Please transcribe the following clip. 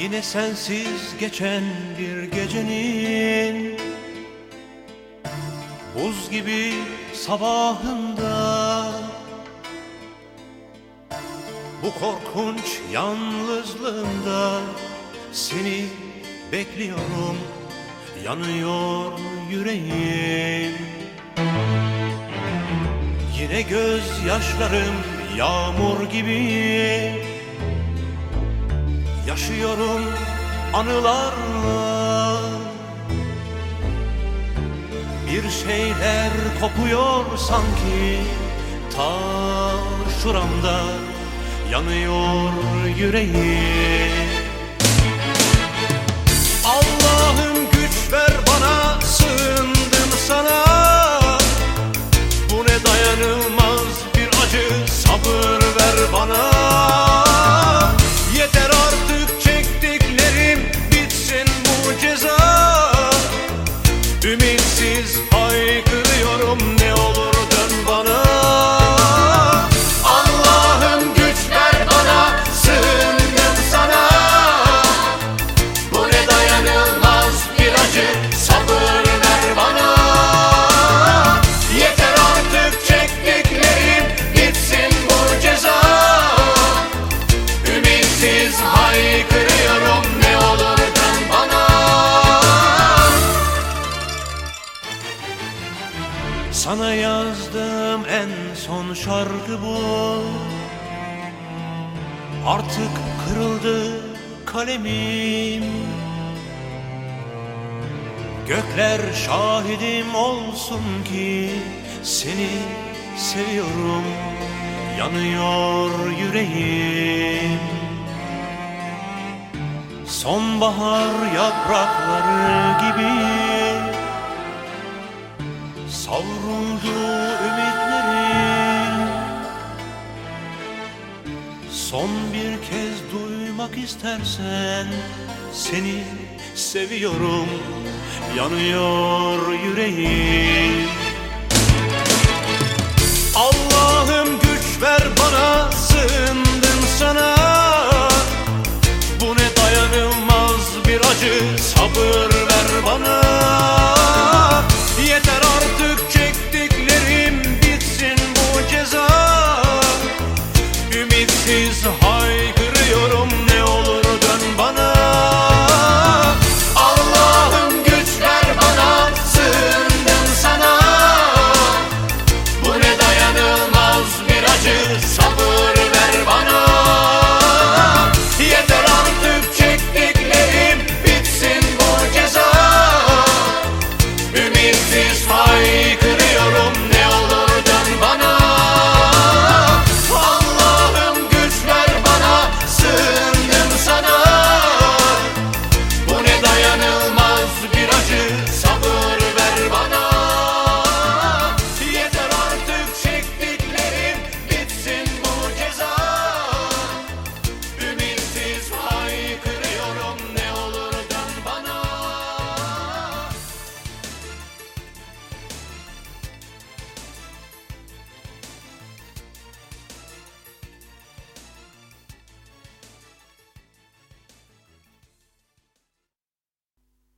Yine sensiz geçen bir gecenin Buz gibi sabahında Bu korkunç yalnızlığında Seni bekliyorum Yanıyor yüreğim. Yine gözyaşlarım yağmur gibi Yaşıyorum anılarla. Bir şeyler kopuyor sanki Ta şuramda yanıyor yüreğim. Allah'ım Sana yazdığım en son şarkı bu. Artık kırıldı kalemim. Gökler şahidim olsun ki Seni seviyorum. Yanıyor yüreğim. Sonbahar yaprakları gibi Savruldu ümitlerim. Son bir kez duymak istersen Seni seviyorum. Yanıyor yüreğim. Allah'ım güç ver bana Sığındım